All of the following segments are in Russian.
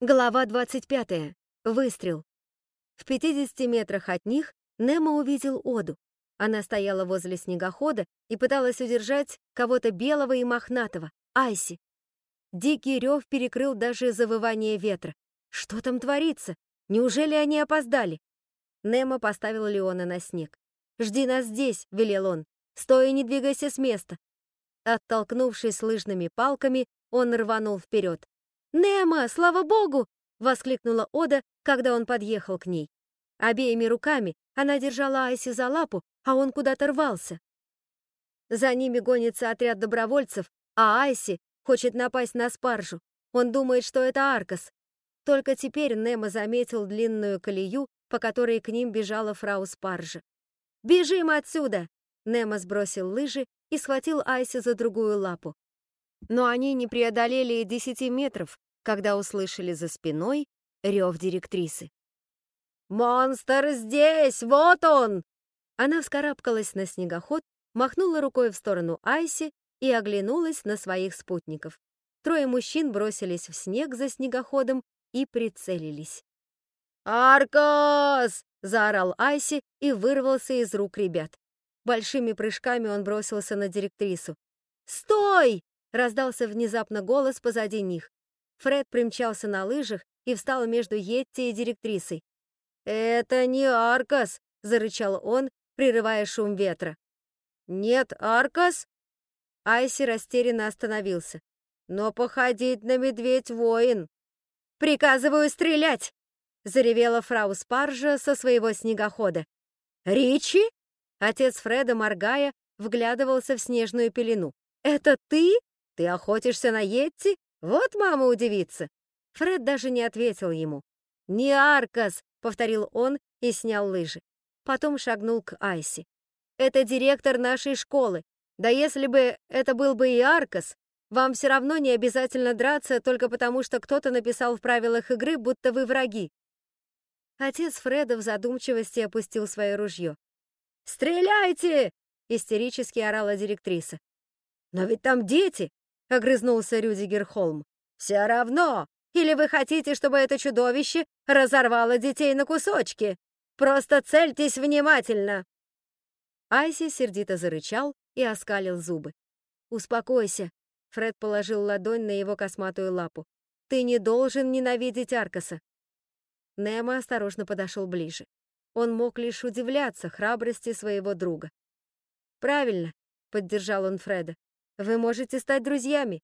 Глава 25. Выстрел. В 50 метрах от них Немо увидел Оду. Она стояла возле снегохода и пыталась удержать кого-то белого и мохнатого, Айси. Дикий рев перекрыл даже завывание ветра. Что там творится? Неужели они опоздали? Немо поставил Леона на снег. «Жди нас здесь», — велел он. «Стой и не двигайся с места». Оттолкнувшись лыжными палками, он рванул вперед. «Немо, слава богу!» — воскликнула Ода, когда он подъехал к ней. Обеими руками она держала Айси за лапу, а он куда-то рвался. За ними гонится отряд добровольцев, а Айси хочет напасть на спаржу. Он думает, что это Аркас. Только теперь Немо заметил длинную колею, по которой к ним бежала фрау Спаржа. «Бежим отсюда!» Немо сбросил лыжи и схватил Айси за другую лапу. Но они не преодолели и десяти метров, когда услышали за спиной рев директрисы. «Монстр здесь! Вот он!» Она вскарабкалась на снегоход, махнула рукой в сторону Айси и оглянулась на своих спутников. Трое мужчин бросились в снег за снегоходом и прицелились. «Аркас!» — заорал Айси и вырвался из рук ребят. Большими прыжками он бросился на директрису. «Стой!» Раздался внезапно голос позади них. Фред примчался на лыжах и встал между Йетти и директрисой. «Это не Аркас!» — зарычал он, прерывая шум ветра. «Нет, Аркас?» Айси растерянно остановился. «Но походить на медведь-воин!» «Приказываю стрелять!» — заревела фрау Спаржа со своего снегохода. «Ричи?» Отец Фреда, моргая, вглядывался в снежную пелену. «Это ты?» «Ты охотишься на Йетти? Вот мама удивится!» Фред даже не ответил ему. «Не Аркас!» — повторил он и снял лыжи. Потом шагнул к Айси. «Это директор нашей школы. Да если бы это был бы и Аркас, вам все равно не обязательно драться только потому, что кто-то написал в правилах игры, будто вы враги». Отец Фреда в задумчивости опустил свое ружье. «Стреляйте!» — истерически орала директриса. «Но ведь там дети!» — огрызнулся Рюдигер Холм. «Все равно! Или вы хотите, чтобы это чудовище разорвало детей на кусочки? Просто цельтесь внимательно!» Айси сердито зарычал и оскалил зубы. «Успокойся», — Фред положил ладонь на его косматую лапу. «Ты не должен ненавидеть Аркаса». Немо осторожно подошел ближе. Он мог лишь удивляться храбрости своего друга. «Правильно», — поддержал он Фреда. Вы можете стать друзьями».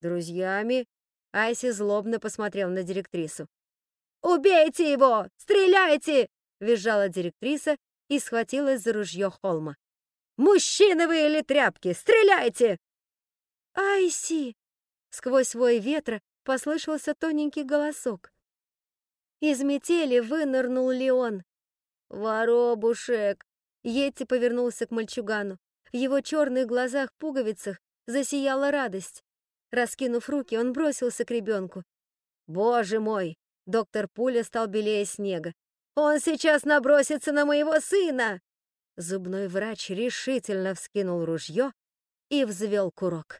«Друзьями?» Айси злобно посмотрел на директрису. «Убейте его! Стреляйте!» — визжала директриса и схватилась за ружье Холма. «Мужчины вы или тряпки! Стреляйте!» «Айси!» — сквозь свой ветра послышался тоненький голосок. Из метели вынырнул Леон. «Воробушек!» Йетти повернулся к мальчугану. В его черных глазах-пуговицах засияла радость. Раскинув руки, он бросился к ребенку. «Боже мой!» — доктор Пуля стал белее снега. «Он сейчас набросится на моего сына!» Зубной врач решительно вскинул ружье и взвел курок.